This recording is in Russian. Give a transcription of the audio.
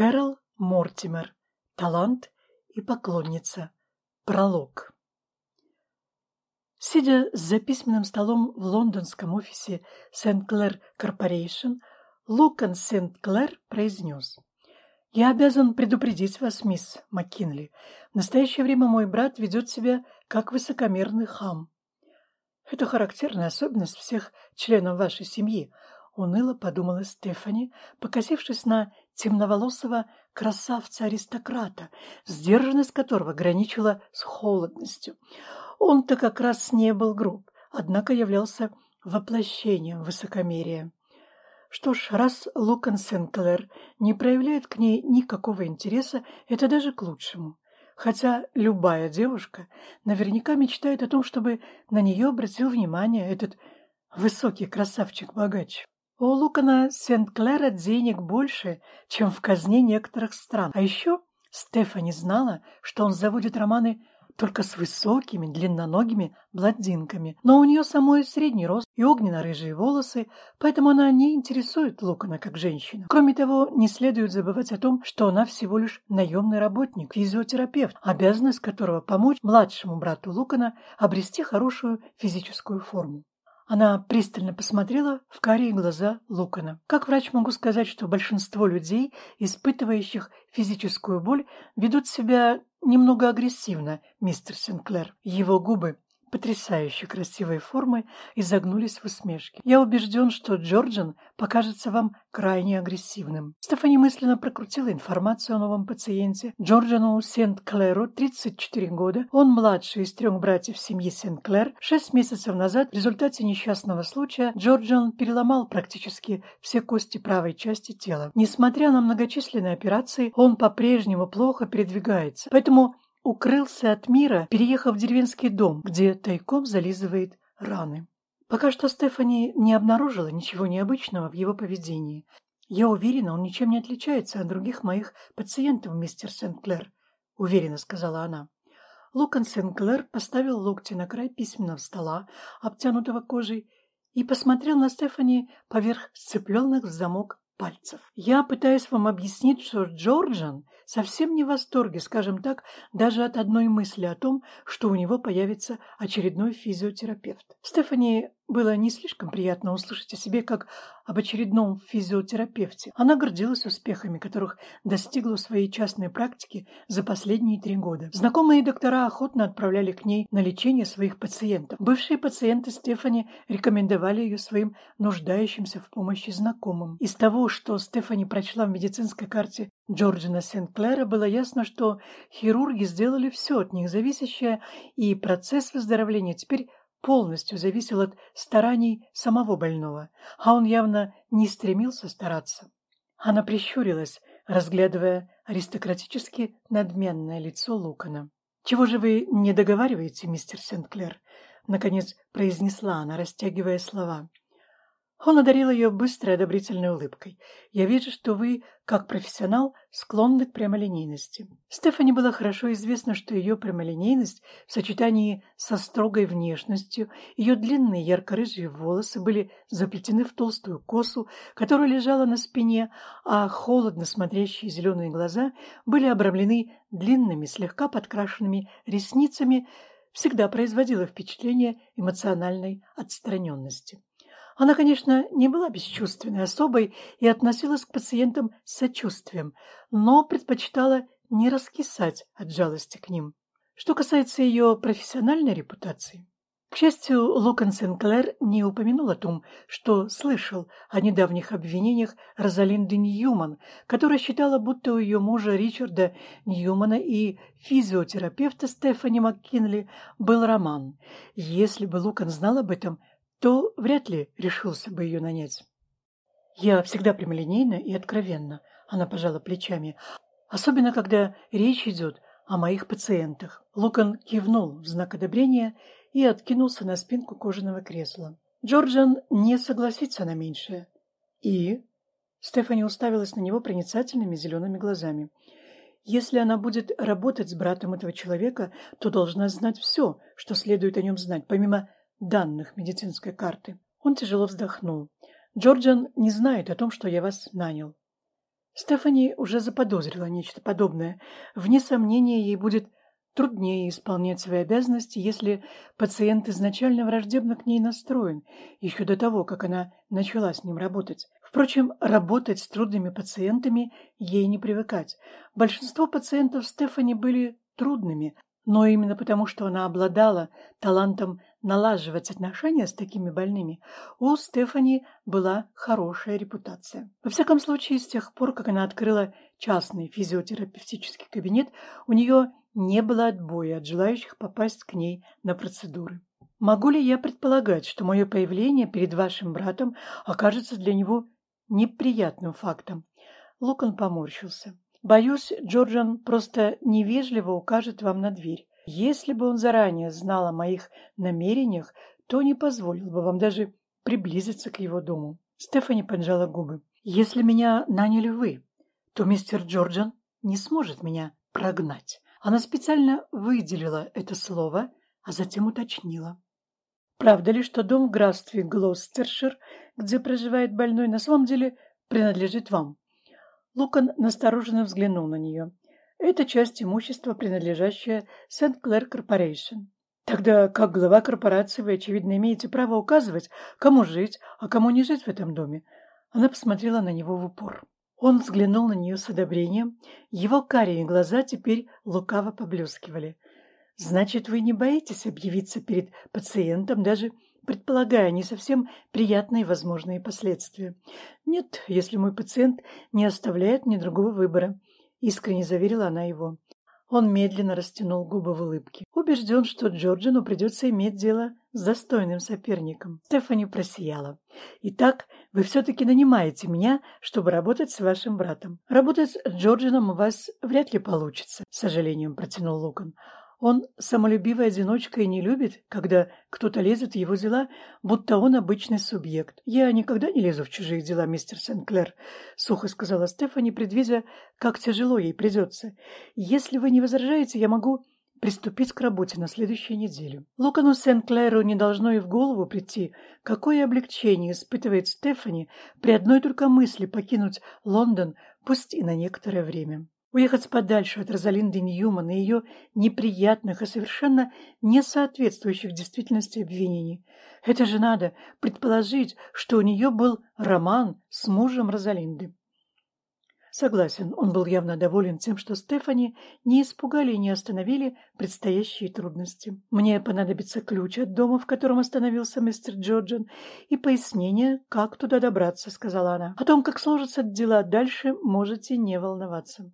Кэрол Мортимер. Талант и поклонница. Пролог. Сидя за письменным столом в лондонском офисе Сент-Клэр Корпорейшн, Лукан Сент-Клэр произнес. «Я обязан предупредить вас, мисс МакКинли. В настоящее время мой брат ведет себя как высокомерный хам. Это характерная особенность всех членов вашей семьи, уныло подумала Стефани, покосившись на темноволосого красавца-аристократа, сдержанность которого граничила с холодностью. Он-то как раз не был груб, однако являлся воплощением высокомерия. Что ж, раз Лукан Сенклер не проявляет к ней никакого интереса, это даже к лучшему. Хотя любая девушка наверняка мечтает о том, чтобы на нее обратил внимание этот высокий красавчик-богач. У Лукана Сент-Клэра денег больше, чем в казне некоторых стран. А еще Стефани знала, что он заводит романы только с высокими, длинноногими блондинками. Но у нее самой средний рост и огненно-рыжие волосы, поэтому она не интересует Лукана как женщина. Кроме того, не следует забывать о том, что она всего лишь наемный работник, физиотерапевт, обязанность которого помочь младшему брату Лукана обрести хорошую физическую форму. Она пристально посмотрела в карие глаза Лукана. Как врач могу сказать, что большинство людей, испытывающих физическую боль, ведут себя немного агрессивно, мистер Сенклер. Его губы потрясающе красивой формы изогнулись в усмешке. Я убежден, что Джорджин покажется вам крайне агрессивным. Стефани мысленно прокрутила информацию о новом пациенте. Джорджину Сент-Клэру 34 года. Он младший из трех братьев семьи Сент-Клэр. Шесть месяцев назад в результате несчастного случая Джорджин переломал практически все кости правой части тела. Несмотря на многочисленные операции, он по-прежнему плохо передвигается. Поэтому укрылся от мира, переехав в деревенский дом, где тайком зализывает раны. Пока что Стефани не обнаружила ничего необычного в его поведении. Я уверена, он ничем не отличается от других моих пациентов, мистер Сент-Клэр, уверенно сказала она. Лукан Сент-Клэр поставил локти на край письменного стола, обтянутого кожей, и посмотрел на Стефани поверх сцепленных в замок пальцев. Я пытаюсь вам объяснить, что Джорджан совсем не в восторге, скажем так, даже от одной мысли о том, что у него появится очередной физиотерапевт. Стефани было не слишком приятно услышать о себе как об очередном физиотерапевте. Она гордилась успехами, которых достигла в своей частной практике за последние три года. Знакомые доктора охотно отправляли к ней на лечение своих пациентов. Бывшие пациенты Стефани рекомендовали ее своим нуждающимся в помощи знакомым. Из того, что Стефани прочла в медицинской карте Джорджина Сент-Клэра, было ясно, что хирурги сделали все от них зависящее, и процесс выздоровления теперь полностью зависел от стараний самого больного, а он явно не стремился стараться. Она прищурилась, разглядывая аристократически надменное лицо Лукана. «Чего же вы не договариваете, мистер Сент-Клер?» Наконец произнесла она, растягивая слова. Он одарил ее быстрой одобрительной улыбкой. «Я вижу, что вы, как профессионал, склонны к прямолинейности». Стефани было хорошо известно, что ее прямолинейность в сочетании со строгой внешностью, ее длинные ярко-рыжие волосы были заплетены в толстую косу, которая лежала на спине, а холодно смотрящие зеленые глаза были обрамлены длинными, слегка подкрашенными ресницами, всегда производила впечатление эмоциональной отстраненности. Она, конечно, не была бесчувственной особой и относилась к пациентам с сочувствием, но предпочитала не раскисать от жалости к ним. Что касается ее профессиональной репутации, к счастью, Лукан Сенклер не упомянул о том, что слышал о недавних обвинениях Розалинды Ньюман, которая считала, будто у ее мужа Ричарда Ньюмана и физиотерапевта Стефани МакКинли был роман. Если бы Лукан знал об этом, то вряд ли решился бы ее нанять. Я всегда прямолинейна и откровенна, она пожала плечами, особенно когда речь идет о моих пациентах. Лукан кивнул в знак одобрения и откинулся на спинку кожаного кресла. Джорджан не согласится на меньшее. И... Стефани уставилась на него проницательными зелеными глазами. Если она будет работать с братом этого человека, то должна знать все, что следует о нем знать, помимо данных медицинской карты. Он тяжело вздохнул. Джорджан не знает о том, что я вас нанял. Стефани уже заподозрила нечто подобное. Вне сомнения, ей будет труднее исполнять свои обязанности, если пациент изначально враждебно к ней настроен, еще до того, как она начала с ним работать. Впрочем, работать с трудными пациентами ей не привыкать. Большинство пациентов Стефани были трудными, но именно потому, что она обладала талантом налаживать отношения с такими больными, у Стефани была хорошая репутация. Во всяком случае, с тех пор, как она открыла частный физиотерапевтический кабинет, у нее не было отбоя от желающих попасть к ней на процедуры. Могу ли я предполагать, что мое появление перед вашим братом окажется для него неприятным фактом? Лукан поморщился. Боюсь, Джорджан просто невежливо укажет вам на дверь. Если бы он заранее знал о моих намерениях, то не позволил бы вам даже приблизиться к его дому. Стефани поджала губы. Если меня наняли вы, то мистер Джорджан не сможет меня прогнать. Она специально выделила это слово, а затем уточнила. Правда ли, что дом в графстве Глостершир, где проживает больной, на самом деле принадлежит вам? Лукан настороженно взглянул на нее. Это часть имущества, принадлежащая Сент-Клэр Корпорейшн. Тогда, как глава корпорации, вы, очевидно, имеете право указывать, кому жить, а кому не жить в этом доме. Она посмотрела на него в упор. Он взглянул на нее с одобрением. Его карие глаза теперь лукаво поблескивали. «Значит, вы не боитесь объявиться перед пациентом, даже предполагая не совсем приятные возможные последствия?» «Нет, если мой пациент не оставляет мне другого выбора», — искренне заверила она его. Он медленно растянул губы в улыбке. Убежден, что Джорджину придется иметь дело с достойным соперником. Стефани просияла. «Итак, вы все-таки нанимаете меня, чтобы работать с вашим братом. Работать с Джорджином у вас вряд ли получится», — с сожалением протянул Лукан. Он самолюбивый одиночка и не любит, когда кто-то лезет в его дела, будто он обычный субъект. «Я никогда не лезу в чужие дела, мистер Сенклер», — сухо сказала Стефани, предвидя, как тяжело ей придется. «Если вы не возражаете, я могу приступить к работе на следующей неделе». Лукану Сенклеру не должно и в голову прийти, какое облегчение испытывает Стефани при одной только мысли покинуть Лондон, пусть и на некоторое время. Уехать подальше от Розалинды Ньюман и ее неприятных и совершенно не соответствующих действительности обвинений. Это же надо предположить, что у нее был роман с мужем Розалинды. Согласен, он был явно доволен тем, что Стефани не испугали и не остановили предстоящие трудности. Мне понадобится ключ от дома, в котором остановился мистер Джорджин, и пояснение, как туда добраться, сказала она. О том, как сложатся дела дальше, можете не волноваться.